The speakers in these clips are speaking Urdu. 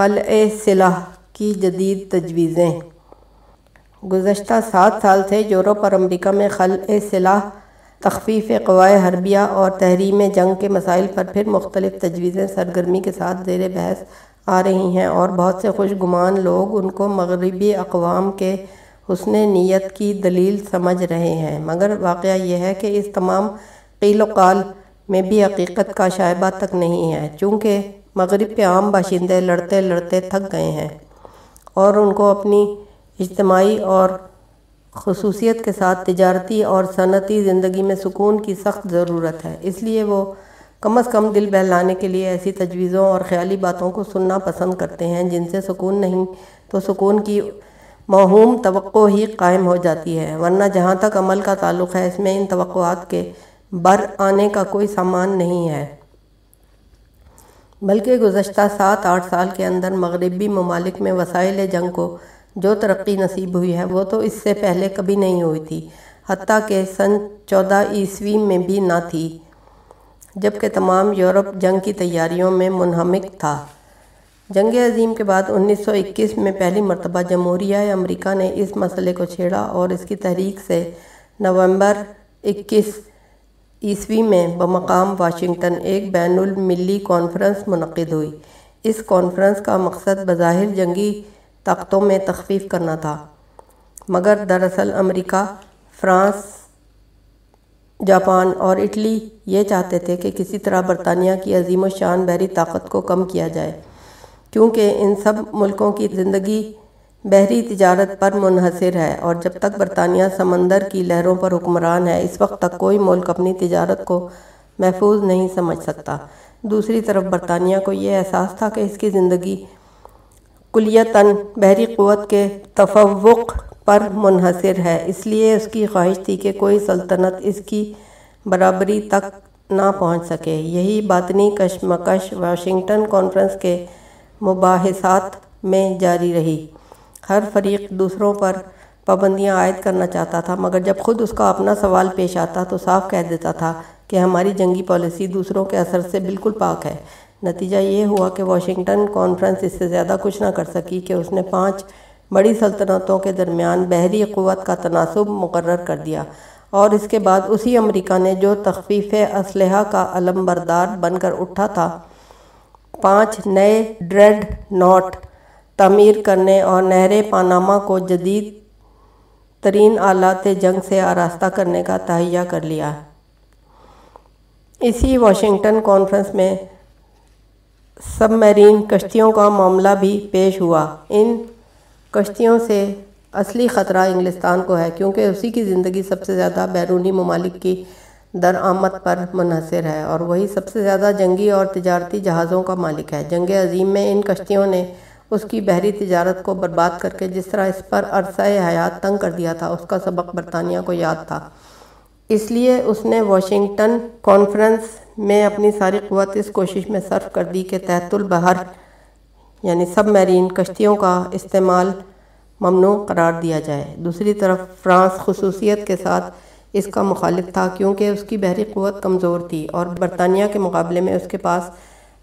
خلع صلح کی جدید تجویزیں۔ گزشتہ سات سال سے یورپ اور امریکہ میں خلع صلح تخفیف قوائے حربیہ اور تحریم جنگ کے مسائل پر پھر مختلف تجویزیں سرگرمی کے ساتھ زیر بحث آ رہی ہیں اور بہت سے خوش گمان لوگ ان کو مغربی اقوام کے حسن نیت کی دلیل سمجھ رہے ہیں۔ مگر واقعہ یہ ہے کہ اس تمام قیل و قال میں بھی حقیقت کا شائبہ تک نہیں ہے، چونکہ مغرب کے عام باشندے لڑتے لڑتے تھک گئے ہیں۔ اور ان کو اپنی اجتماعی اور خصوصیت کے ساتھ تجارتی اور صنعتی زندگی میں سکون کی سخت ضرورت ہے۔ اس لیے وہ کم از کم دل بہلانے کے لیے ایسی تجویزوں اور خیالی باتوں کو سننا پسند کرتے ہیں، جن سے سکون نہیں تو سکون کی موہوم توقع ہی قائم ہو جاتی ہے۔ ورنہ جہاں تک عمل کا تعلق ہے، اس میں ان توقعات کے بر آنے کا کوئی سامان نہیں ہے۔ بلکہ گزشتہ سات آٹھ سال کے اندر مغربی ممالک میں وسائل جنگ کو جو ترقی نصیب ہوئی ہے، وہ تو اس سے پہلے کبھی نہیں ہوئی تھی، حتیٰ کہ سن چودہ عیسوی میں بھی نہ تھی، جبکہ تمام یورپ جنگ کی تیاریوں میں منہمک تھا۔ جنگ عظیم کے بعد انیس سو اکیس میں پہلی مرتبہ جمہوریہ امریکہ نے اس مسئلے کو چھیڑا اور اس کی تحریک سے نومبر اکیس عیسوی میں بمقام واشنگٹن ایک بین الملی کانفرنس منعقد ہوئی۔ اس کانفرنس کا مقصد بظاہر جنگی طاقتوں میں تخفیف کرنا تھا۔ مگر دراصل امریکہ، فرانس، جاپان اور اٹلی یہ چاہتے تھے کہ کسی طرح برطانیہ کی عظیم و شان بحری طاقت کو کم کیا جائے، کیونکہ ان سب ملکوں کی زندگی بحری تجارت پر منحصر ہے اور جب تک برطانیہ سمندر کی لہروں پر حکمران ہے، اس وقت تک کوئی ملک اپنی تجارت کو محفوظ نہیں سمجھ سکتا۔ دوسری طرف، برطانیہ کو یہ احساس تھا کہ اس کی زندگی کلیتاً بحری قوت کے تفوق پر منحصر ہے، اس لیے اس کی خواہش تھی کہ کوئی سلطنت اس کی برابری تک نہ پہنچ سکے۔ یہی باطنی کشمکش واشنگٹن کانفرنس کے مباحثات میں جاری رہی۔ ہر فریق دوسروں پر پابندیاں عائد کرنا چاہتا تھا، مگر جب خود اس کا اپنا سوال پیش آتا تو صاف کہہ دیتا تھا کہ ہماری جنگی پالیسی دوسروں کے اثر سے بالکل پاک ہے۔ نتیجہ یہ ہوا کہ واشنگٹن کانفرنس اس سے زیادہ کچھ نہ کر سکی کہ اس نے پانچ بڑی سلطنتوں کے درمیان بحری قوت کا تناسب مقرر کر دیا۔ اور اس کے بعد اسی امریکہ نے جو تخفیف اسلحہ کا علم بردار بن کر اٹھا تھا، پانچ نئے ڈریڈ نوٹ تعمیر کرنے اور نہر پاناما کو جدید ترین آلات جنگ سے آراستہ کرنے کا تہیہ کر لیا۔ اسی واشنگٹن کانفرنس میں سب میرین کشتیوں کا معاملہ بھی پیش ہوا۔ ان کشتیوں سے اصلی خطرہ انگلستان کو ہے، کیونکہ اسی کی زندگی سب سے زیادہ بیرونی ممالک کی درآمد پر منحصر ہے اور وہی سب سے زیادہ جنگی اور تجارتی جہازوں کا مالک ہے۔ جنگ عظیم میں ان کشتیوں نے اس کی بحری تجارت کو برباد کر کے جس طرح اس پر عرصہ حیات تنگ کر دیا تھا، اس کا سبق برطانیہ کو یاد تھا۔ اس لیے اس نے واشنگٹن کانفرنس میں اپنی ساری قوت اس کوشش میں صرف کر دی کہ تحت البحر یعنی سب میرین کشتیوں کا استعمال ممنوع قرار دیا جائے۔ دوسری طرف، فرانس خصوصیت کے ساتھ اس کا مخالف تھا کیونکہ اس کی بحری قوت کمزور تھی اور برطانیہ کے مقابلے میں اس کے پاس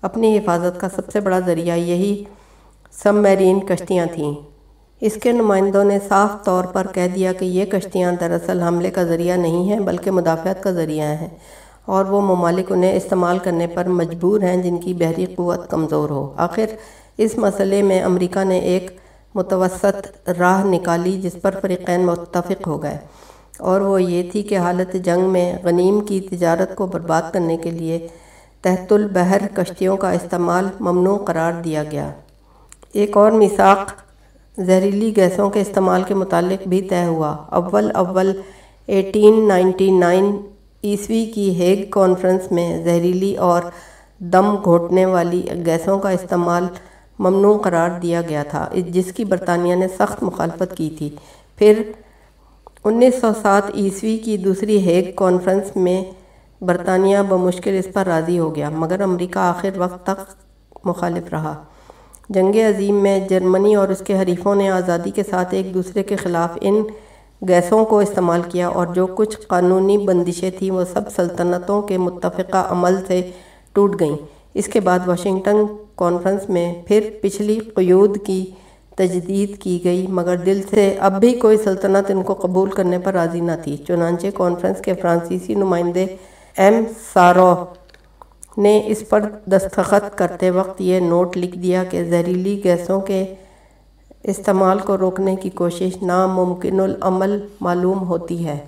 اپنی حفاظت کا سب سے بڑا ذریعہ یہی سب میرین کشتیاں تھیں۔ اس کے نمائندوں نے صاف طور پر کہہ دیا کہ یہ کشتیاں دراصل حملے کا ذریعہ نہیں ہیں، بلکہ مدافعت کا ذریعہ ہیں اور وہ ممالک انہیں استعمال کرنے پر مجبور ہیں جن کی بحری قوت کمزور ہو۔ آخر، اس مسئلے میں امریکہ نے ایک متوسط راہ نکالی جس پر فریقین متفق ہو گئے۔ اور وہ یہ تھی کہ حالت جنگ میں غنیم کی تجارت کو برباد کرنے کے لیے تحت البحر کشتیوں کا استعمال ممنوع قرار دیا گیا۔ ایک اور مساق زہریلی گیسوں کے استعمال کے متعلق بھی طے ہوا۔ اول اول ایٹین نائنٹی نائن عیسوی کی ہیگ کانفرنس میں زہریلی اور دم گھوٹنے والی گیسوں کا استعمال ممنوع قرار دیا گیا تھا، جس کی برطانیہ نے سخت مخالفت کی تھی۔ پھر انیس سو سات عیسوی کی دوسری ہیگ کانفرنس میں برطانیہ بمشکل اس پر راضی ہو گیا، مگر امریکہ آخر وقت تک مخالف رہا۔ جنگ عظیم میں جرمنی اور اس کے حریفوں نے آزادی کے ساتھ ایک دوسرے کے خلاف ان گیسوں کو استعمال کیا اور جو کچھ قانونی بندشیں تھیں وہ سب سلطنتوں کے متفقہ عمل سے ٹوٹ گئیں۔ اس کے بعد واشنگٹن کانفرنس میں پھر پچھلی قیود کی تجدید کی گئی، مگر دل سے اب بھی کوئی سلطنت ان کو قبول کرنے پر راضی نہ تھی۔ چنانچہ کانفرنس کے فرانسیسی نمائندے ایم سارو نے اس پر دستخط کرتے وقت یہ نوٹ لکھ دیا کہ زہریلی گیسوں کے استعمال کو روکنے کی کوشش ناممکن العمل معلوم ہوتی ہے۔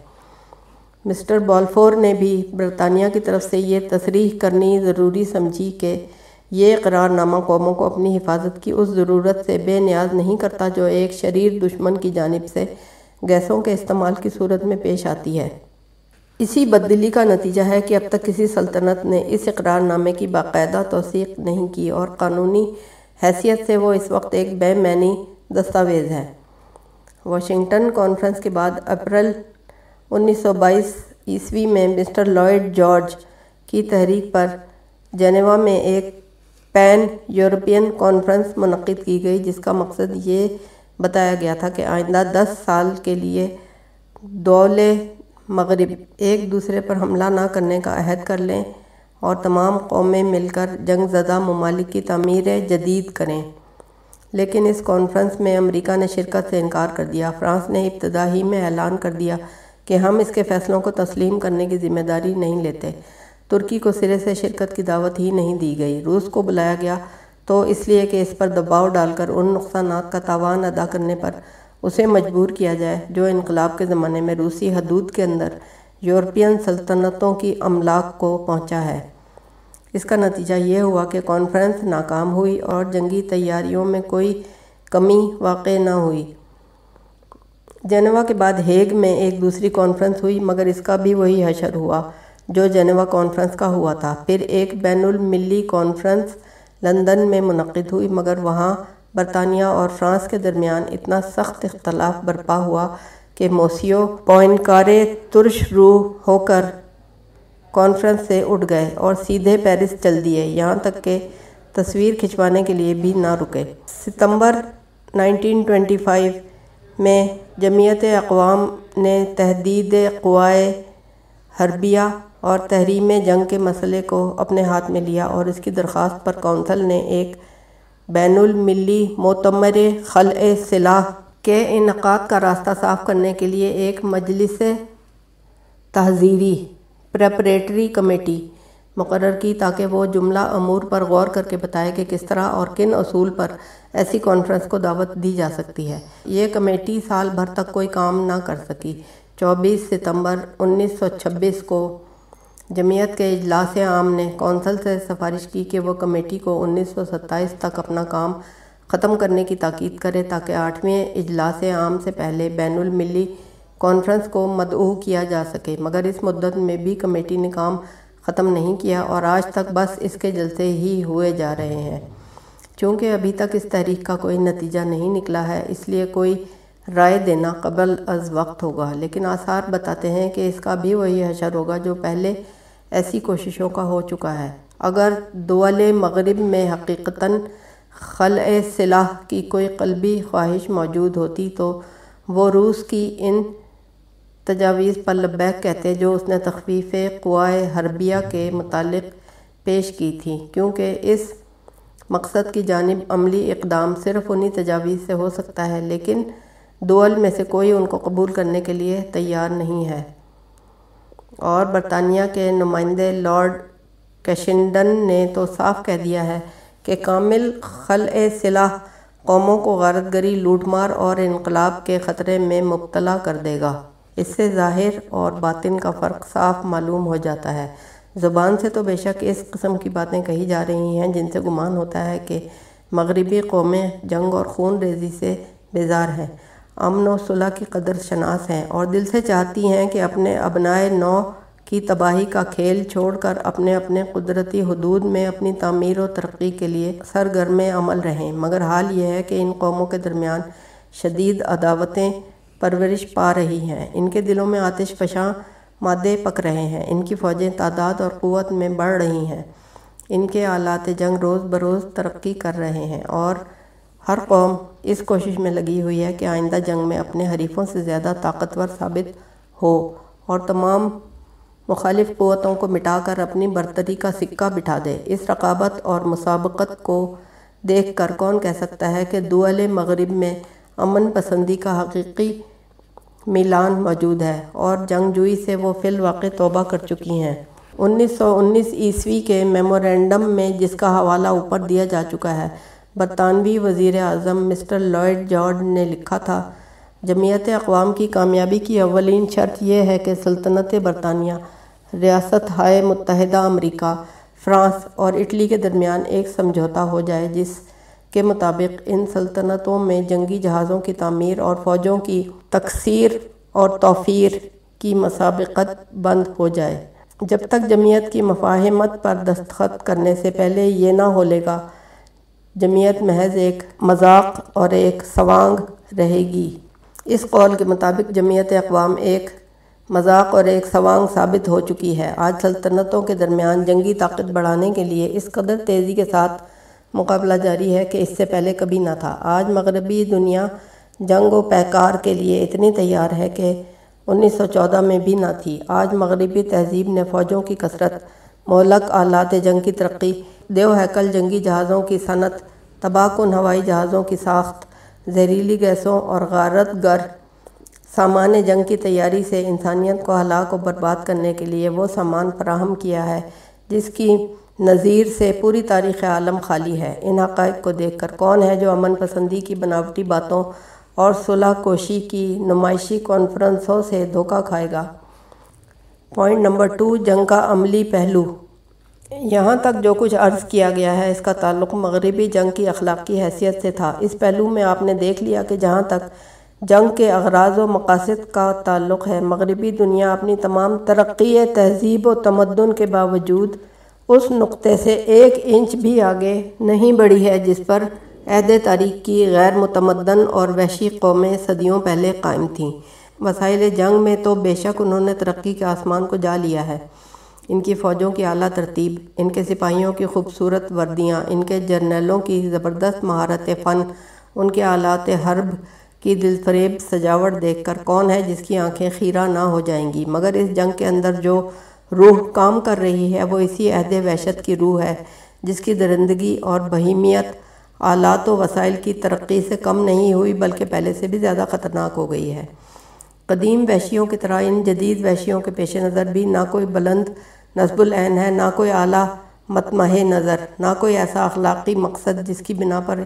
مسٹر بالفور نے بھی برطانیہ کی طرف سے یہ تصریح کرنی ضروری سمجھی کہ یہ قرار نامہ قوموں کو اپنی حفاظت کی اس ضرورت سے بے نیاز نہیں کرتا جو ایک شریر دشمن کی جانب سے گیسوں کے استعمال کی صورت میں پیش آتی ہے۔ اسی بدلی کا نتیجہ ہے کہ اب تک کسی سلطنت نے اس اقرار نامے کی باقاعدہ توثیق نہیں کی اور قانونی حیثیت سے وہ اس وقت ایک بے معنی دستاویز ہے۔ واشنگٹن کانفرنس کے بعد اپریل انیس سو بائیس عیسوی میں مسٹر لائڈ جارج کی تحریک پر جنیوا میں ایک پین یورپین کانفرنس منعقد کی گئی، جس کا مقصد یہ بتایا گیا تھا کہ آئندہ دس سال کے لیے دول مغرب ایک دوسرے پر حملہ نہ کرنے کا عہد کر لیں اور تمام قومیں مل کر جنگ زدہ ممالک کی تعمیر جدید کریں۔ لیکن اس کانفرنس میں امریکہ نے شرکت سے انکار کر دیا۔ فرانس نے ابتدا ہی میں اعلان کر دیا کہ ہم اس کے فیصلوں کو تسلیم کرنے کی ذمہ داری نہیں لیتے۔ ترکی کو سرے سے شرکت کی دعوت ہی نہیں دی گئی۔ روس کو بلایا گیا تو اس لیے کہ اس پر دباؤ ڈال کر ان نقصانات کا تاوان ادا کرنے پر اسے مجبور کیا جائے جو انقلاب کے زمانے میں روسی حدود کے اندر یورپین سلطنتوں کی املاک کو پہنچا ہے۔ اس کا نتیجہ یہ ہوا کہ کانفرنس ناکام ہوئی اور جنگی تیاریوں میں کوئی کمی واقع نہ ہوئی۔ جنوا کے بعد ہیگ میں ایک دوسری کانفرنس ہوئی، مگر اس کا بھی وہی حشر ہوا جو جنوا کانفرنس کا ہوا تھا۔ پھر ایک بین الملی کانفرنس لندن میں منعقد ہوئی، مگر وہاں برطانیہ اور فرانس کے درمیان اتنا سخت اختلاف برپا ہوا کہ موسیو پوائنکارے ترش روح ہو کر کانفرنس سے اٹھ گئے اور سیدھے پیرس چل دیے۔ یہاں تک کہ تصویر کھنچوانے کے لیے بھی نہ رکے۔ ستمبر نائنٹین ٹوینٹی فائیو میں جمعیت اقوام نے تحدید قوائے حربیہ اور تحریم جنگ کے مسئلے کو اپنے ہاتھ میں لیا اور اس کی درخواست پر کونسل نے ایک بین الملی معتمر خلع صلاح کے انعقاد کا راستہ صاف کرنے کے لیے ایک مجلس تحذیری پریپریٹری کمیٹی مقرر کی تاکہ وہ جملہ امور پر غور کر کے بتائے کہ کس طرح اور کن اصول پر ایسی کانفرنس کو دعوت دی جا سکتی ہے۔ یہ کمیٹی سال بھر تک کوئی کام نہ کر سکی۔ چوبیس ستمبر انیس سو چھبیس کو جمعیت کے اجلاس عام نے کونسل سے سفارش کی کہ وہ کمیٹی کو انیس سو ستائیس تک اپنا کام ختم کرنے کی تاکید کرے تاکہ آٹھویں اجلاس عام سے پہلے بین الملی کانفرنس کو مدعو کیا جا سکے۔ مگر اس مدت میں بھی کمیٹی نے کام ختم نہیں کیا اور آج تک بس اس کے جلسے ہی ہوئے جا رہے ہیں۔ چونکہ ابھی تک اس تحریک کا کوئی نتیجہ نہیں نکلا ہے، اس لیے کوئی رائے دینا قبل از وقت ہوگا۔ لیکن آثار بتاتے ہیں کہ اس کا بھی وہی حشر ہوگا جو پہلے ایسی کوششوں کا ہو چکا ہے۔ اگر دول مغرب میں حقیقتاً خلع صلاح کی کوئی قلبی خواہش موجود ہوتی تو وہ روس کی ان تجاویز پر لبیک کہتے جو اس نے تخفیف قوائے حربیہ کے متعلق پیش کی تھی، کیونکہ اس مقصد کی جانب عملی اقدام صرف انہی تجاویز سے ہو سکتا ہے، لیکن دول میں سے کوئی ان کو قبول کرنے کے لیے تیار نہیں ہے۔ اور برطانیہ کے نمائندے لارڈ کیشنڈن نے تو صاف کہہ دیا ہے کہ کامل خلع صلاح قوموں کو غارت گری لوٹ مار اور انقلاب کے خطرے میں مبتلا کر دے گا۔ اس سے ظاہر اور باطن کا فرق صاف معلوم ہو جاتا ہے۔ زبان سے تو بے شک اس قسم کی باتیں کہی جا رہی ہیں جن سے گمان ہوتا ہے کہ مغربی قومیں جنگ اور خون ریزی سے بیزار ہیں۔ امن و صلح کی قدر شناس ہیں اور دل سے چاہتی ہیں کہ اپنے ابنائے نو کی تباہی کا کھیل چھوڑ کر اپنے اپنے قدرتی حدود میں اپنی تعمیر و ترقی کے لیے سرگرم عمل رہیں۔ مگر حال یہ ہے کہ ان قوموں کے درمیان شدید عداوتیں پرورش پا رہی ہیں۔ ان کے دلوں میں آتش فشاں مادے پک رہے ہیں۔ ان کی فوجیں تعداد اور قوت میں بڑھ رہی ہیں۔ ان کے آلات جنگ روز بروز ترقی کر رہے ہیں اور ہر قوم اس کوشش میں لگی ہوئی ہے کہ آئندہ جنگ میں اپنے حریفوں سے زیادہ طاقتور ثابت ہو اور تمام مخالف قوتوں کو مٹا کر اپنی برتری کا سکہ بٹھا دے۔ اس رقابت اور مسابقت کو دیکھ کر کون کہہ سکتا ہے کہ دول مغرب میں امن پسندی کا حقیقی میلان موجود ہے اور جنگجوئی سے وہ فی الواقع توبہ کر چکی ہیں۔ انیس سو انیس عیسوی کے میمورینڈم میں جس کا حوالہ اوپر دیا جا چکا ہے برطانوی وزیر اعظم مسٹر لوئڈ جارڈ نے لکھا تھا، جمعیت اقوام کی کامیابی کی اولین شرط یہ ہے کہ سلطنت برطانیہ، ریاست ہائے متحدہ امریکہ، فرانس اور اٹلی کے درمیان ایک سمجھوتا ہو جائے، جس کے مطابق ان سلطنتوں میں جنگی جہازوں کی تعمیر اور فوجوں کی تکثیر اور توفیر کی مسابقت بند ہو جائے۔ جب تک جمعیت کی مفاہمت پر دستخط کرنے سے پہلے یہ نہ ہو لے گا جمعیت محض ایک مذاق اور ایک سوانگ رہے گی۔ اس قول کے مطابق جمعیت اقوام ایک مذاق اور ایک سوانگ ثابت ہو چکی ہے۔ آج سلطنتوں کے درمیان جنگی طاقت بڑھانے کے لیے اس قدر تیزی کے ساتھ مقابلہ جاری ہے کہ اس سے پہلے کبھی نہ تھا۔ آج مغربی دنیا جنگ و پیکار کے لیے اتنی تیار ہے کہ انیس سو چودہ میں بھی نہ تھی۔ آج مغربی تہذیب نے فوجوں کی کثرت مولک آلات جنگ کی ترقی، دیو ہیکل جنگی جہازوں کی صنعت، تباہ کن ہوائی جہازوں کی ساخت، زہریلی گیسوں اور غارت گر سامان جنگ کی تیاری سے انسانیت کو ہلاک و برباد کرنے کے لیے وہ سامان فراہم کیا ہے، جس کی نظیر سے پوری تاریخ عالم خالی ہے۔ ان حقائق کو دیکھ کر کون ہے جو امن پسندی کی بناوٹی باتوں اور صلح کوشی کی نمائشی کانفرنسوں سے دھوکہ کھائے گا؟ پوائنٹ نمبر ٹو جنگ کا عملی پہلو یہاں تک جو کچھ عرض کیا گیا ہے اس کا تعلق مغربی جنگ کی اخلاقی حیثیت سے تھا اس پہلو میں آپ نے دیکھ لیا کہ جہاں تک جنگ کے اغراض و مقاصد کا تعلق ہے مغربی دنیا اپنی تمام ترقی تہذیب و تمدن کے باوجود اس نقطے سے ایک انچ بھی آگے نہیں بڑھی ہے جس پر عہد تاریخ کی غیر متمدن اور وحشی قومیں صدیوں پہلے قائم تھیں وسائل جنگ میں تو بے شک انہوں نے ترقی کے آسمان کو جا لیا ہے۔ ان کی فوجوں کی اعلیٰ ترتیب، ان کے سپاہیوں کی خوبصورت وردیاں، ان کے جرنیلوں کی زبردست مہارت فن، ان کے آلات حرب کی دل فریب سجاوٹ دیکھ کر کون ہے جس کی آنکھیں خیرہ نہ ہو جائیں گی؟ مگر اس جنگ کے اندر جو روح کام کر رہی ہے، وہ اسی عہد وحشت کی روح ہے، جس کی درندگی اور بہیمیت آلات و وسائل کی ترقی سے کم نہیں ہوئی، بلکہ پہلے سے بھی زیادہ خطرناک ہو گئی ہے۔ قدیم وحشیوں کی طرح، ان جدید وحشیوں کے پیش نظر بھی نہ کوئی بلند نصب العین ہے، نہ کوئی اعلیٰ متمح نظر، نہ کوئی ایسا اخلاقی مقصد جس کی بنا پر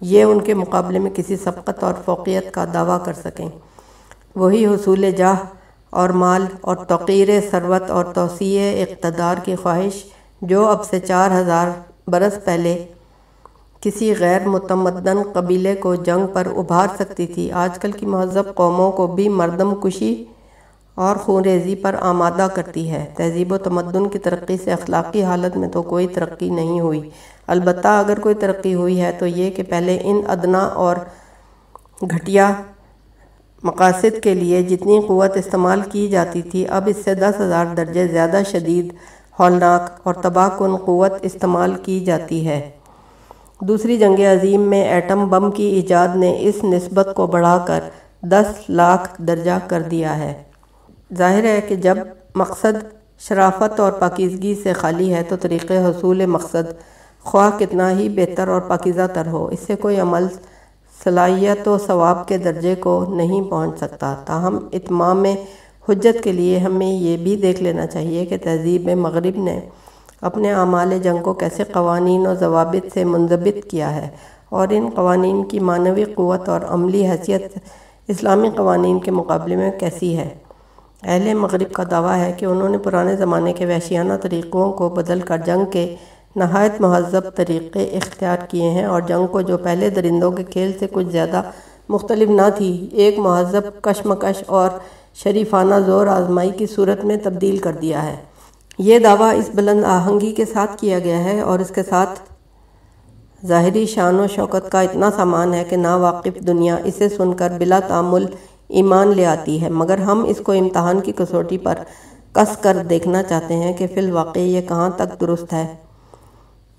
یہ ان کے مقابلے میں کسی سبقت اور فوقیت کا دعویٰ کر سکیں۔ وہی حصول جاہ اور مال اور توقیر ثروت اور توسیع اقتدار کی خواہش جو اب سے چار ہزار برس پہلے کسی غیر متمدن قبیلے کو جنگ پر ابھار سکتی تھی۔ آج کل کی مہذب قوموں کو بھی مردم کشی اور خون ریزی پر آمادہ کرتی ہے۔ تہذیب و تمدن کی ترقی سے اخلاقی حالت میں تو کوئی ترقی نہیں ہوئی۔ البتہ اگر کوئی ترقی ہوئی ہے تو یہ کہ پہلے ان ادنا اور گھٹیا مقاصد کے لیے جتنی قوت استعمال کی جاتی تھی، اب اس سے دس ہزار درجے زیادہ شدید، ہولناک اور تباہ کن قوت استعمال کی جاتی ہے۔ دوسری جنگ عظیم میں ایٹم بم کی ایجاد نے اس نسبت کو بڑھا کر دس لاکھ درجہ کر دیا ہے۔ ظاہر ہے کہ جب مقصد شرافت اور پاکیزگی سے خالی ہے تو طریقے حصول مقصد خواہ کتنا ہی بہتر اور پاکیزہ تر ہو، اس سے کوئی عمل صلاحیت و ثواب کے درجے کو نہیں پہنچ سکتا۔ تاہم، اتمام حجت کے لیے ہمیں یہ بھی دیکھ لینا چاہیے کہ تہذیب مغرب نے اپنے اعمال جنگ کو کیسے قوانین و ضوابط سے منضبط کیا ہے اور ان قوانین کی معنوی قوت اور عملی حیثیت اسلامی قوانین کے مقابلے میں کیسی ہے؟ اہل مغرب کا دعویٰ ہے کہ انہوں نے پرانے زمانے کے وحشیانہ طریقوں کو بدل کر جنگ کے نہایت مہذب طریقے اختیار کیے ہیں اور جنگ کو جو پہلے درندوں کے کھیل سے کچھ زیادہ مختلف نہ تھی، ایک مہذب کشمکش اور شریفانہ زور آزمائی کی صورت میں تبدیل کر دیا ہے۔ یہ دعویٰ اس بلند آہنگی کے ساتھ کیا گیا ہے اور اس کے ساتھ ظاہری شان و شوکت کا اتنا سامان ہے کہ ناواقف دنیا اسے سن کر بلا تعمل ایمان لے آتی ہے۔ مگر ہم اس کو امتحان کی کسوٹی پر کس کر دیکھنا چاہتے ہیں کہ فی الواقع یہ کہاں تک درست ہے؟